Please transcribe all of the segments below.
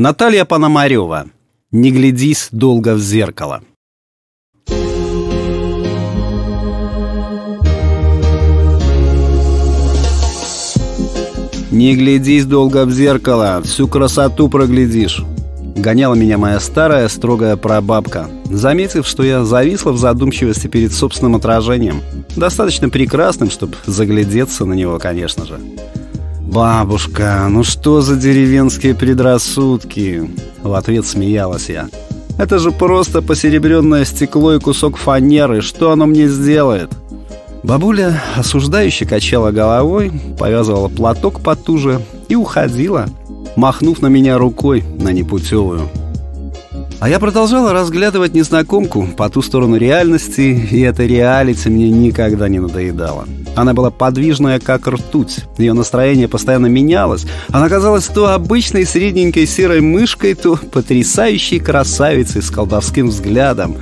Наталья Пономарева. Не глядись долго в зеркало. Не глядись долго в зеркало, всю красоту проглядишь. Гоняла меня моя старая строгая прабабка, заметив, что я зависла в задумчивости перед собственным отражением. Достаточно прекрасным, чтобы заглядеться на него, конечно же. «Бабушка, ну что за деревенские предрассудки?» В ответ смеялась я. «Это же просто посеребренное стекло и кусок фанеры. Что оно мне сделает?» Бабуля осуждающе качала головой, повязывала платок потуже и уходила, махнув на меня рукой на непутевую. А я продолжала разглядывать незнакомку по ту сторону реальности, и эта реалити мне никогда не надоедала. Она была подвижная, как ртуть. Ее настроение постоянно менялось. Она казалась то обычной средненькой серой мышкой, то потрясающей красавицей с колдовским взглядом.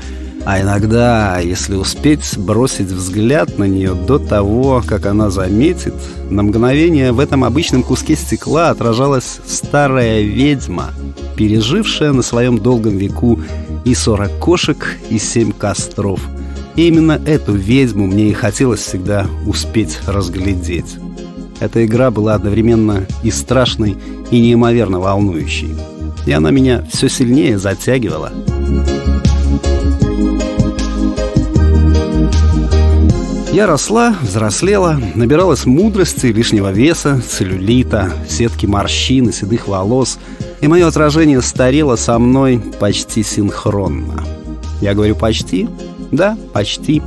А иногда, если успеть бросить взгляд на нее до того, как она заметит, на мгновение в этом обычном куске стекла отражалась старая ведьма, пережившая на своем долгом веку и сорок кошек, и семь костров. И именно эту ведьму мне и хотелось всегда успеть разглядеть. Эта игра была одновременно и страшной, и неимоверно волнующей. И она меня все сильнее затягивала. Я росла, взрослела, набиралась мудрости, лишнего веса, целлюлита, сетки морщин и седых волос, и мое отражение старело со мной почти синхронно. Я говорю «почти»? Да, почти.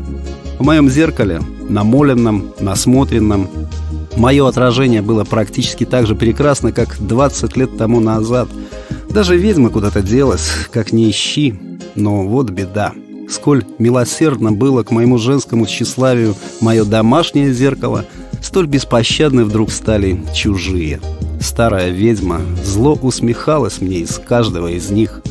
В моем зеркале, намоленном, насмотренном, мое отражение было практически так же прекрасно, как 20 лет тому назад. Даже ведьма куда-то делась, как не ищи, но вот беда сколь милосердно было к моему женскому тщеславию мое домашнее зеркало, столь беспощадны вдруг стали чужие. Старая ведьма зло усмехалась мне из каждого из них.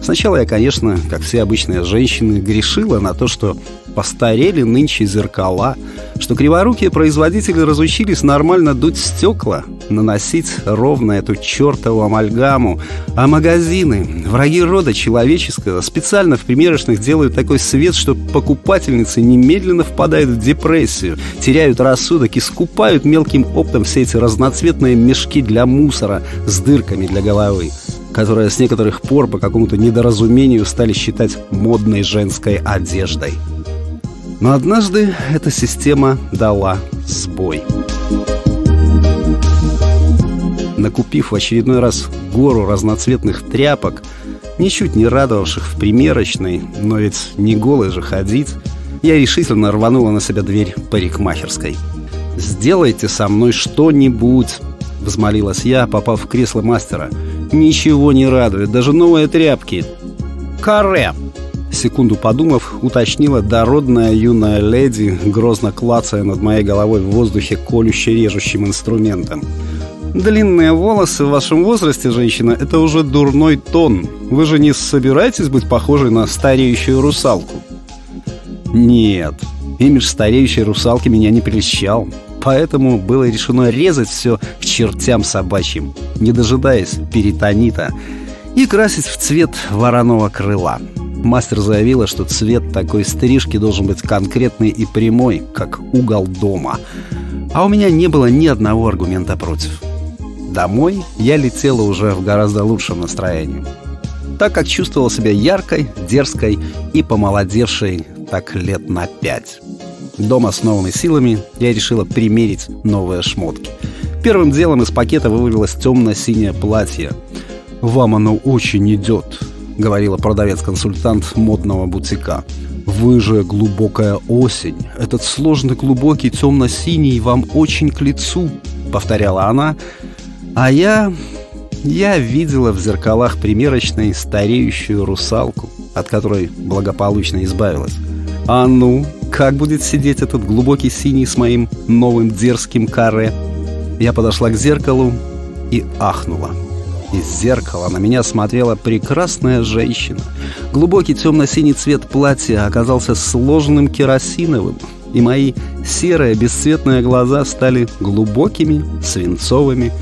Сначала я, конечно, как все обычные женщины, грешила на то, что постарели нынче зеркала, что криворукие производители разучились нормально дуть стекла, наносить ровно эту чертову амальгаму, а магазины, враги рода человеческого, специально в примерочных делают такой свет, что покупательницы немедленно впадают в депрессию, теряют рассудок и скупают мелким оптом все эти разноцветные мешки для мусора с дырками для головы которые с некоторых пор по какому-то недоразумению стали считать модной женской одеждой. Но однажды эта система дала сбой. Накупив в очередной раз гору разноцветных тряпок, ничуть не радовавших в примерочной, но ведь не голой же ходить, я решительно рванула на себя дверь парикмахерской. «Сделайте со мной что-нибудь!» — взмолилась я, попав в кресло мастера. «Ничего не радует, даже новые тряпки!» «Каре!» Секунду подумав, уточнила дородная юная леди, грозно клацая над моей головой в воздухе колюще-режущим инструментом. «Длинные волосы в вашем возрасте, женщина, это уже дурной тон. Вы же не собираетесь быть похожей на стареющую русалку?» «Нет, имидж стареющей русалки меня не прельщал, поэтому было решено резать все к чертям собачьим, не дожидаясь перитонита, и красить в цвет вороного крыла». Мастер заявила, что цвет такой стрижки должен быть конкретный и прямой, как угол дома. А у меня не было ни одного аргумента против. Домой я летела уже в гораздо лучшем настроении. Так как чувствовала себя яркой, дерзкой и помолодевшей так лет на пять. Дома с новыми силами я решила примерить новые шмотки. Первым делом из пакета вывалилось темно-синее платье. «Вам оно очень идет», — говорила продавец-консультант модного бутика. «Вы же глубокая осень. Этот сложный глубокий темно-синий вам очень к лицу», — повторяла она. А я... я видела в зеркалах примерочной стареющую русалку, от которой благополучно избавилась. А ну, как будет сидеть этот глубокий синий с моим новым дерзким каре? Я подошла к зеркалу и ахнула. Из зеркала на меня смотрела прекрасная женщина. Глубокий темно-синий цвет платья оказался сложным керосиновым, и мои серые бесцветные глаза стали глубокими, свинцовыми.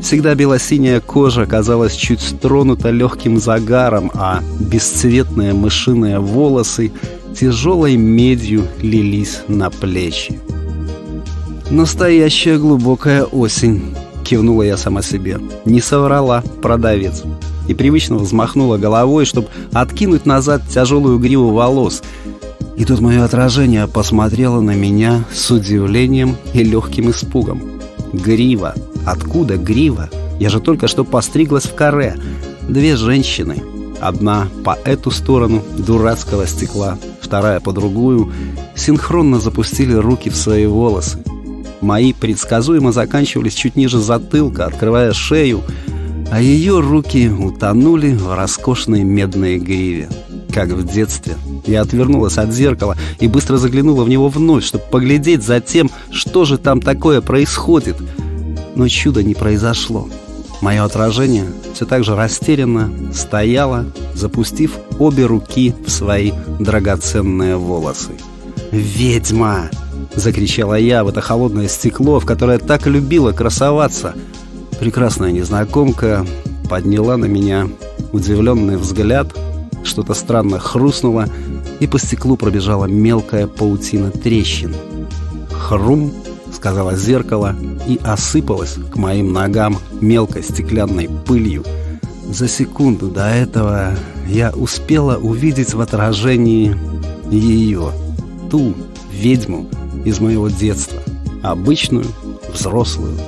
Всегда белосиняя кожа казалась чуть стронута легким загаром, а бесцветные мышиные волосы тяжелой медью лились на плечи. «Настоящая глубокая осень», — кивнула я сама себе. «Не соврала, продавец». И привычно взмахнула головой, чтобы откинуть назад тяжелую гриву волос. И тут мое отражение посмотрело на меня с удивлением и легким испугом. Грива. Откуда грива? Я же только что постриглась в каре. Две женщины. Одна по эту сторону дурацкого стекла, вторая по другую, синхронно запустили руки в свои волосы. Мои предсказуемо заканчивались чуть ниже затылка, открывая шею, а ее руки утонули в роскошной медной гриве. Как в детстве. Я отвернулась от зеркала и быстро заглянула в него вновь, чтобы поглядеть за тем, что же там такое происходит. Но чуда не произошло. Мое отражение все так же растерянно стояло, запустив обе руки в свои драгоценные волосы. «Ведьма!» — закричала я в это холодное стекло, в которое так любила красоваться. Прекрасная незнакомка подняла на меня удивленный взгляд, что-то странно хрустнуло, и по стеклу пробежала мелкая паутина трещин. «Хрум!» — сказала зеркало и осыпалась к моим ногам мелкой стеклянной пылью. За секунду до этого я успела увидеть в отражении ее, ту ведьму, из моего детства. Обычную, взрослую,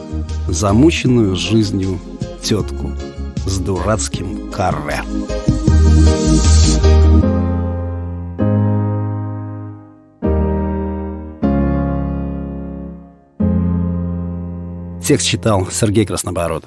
замученную жизнью тетку с дурацким каре. Текст читал Сергей Краснобород.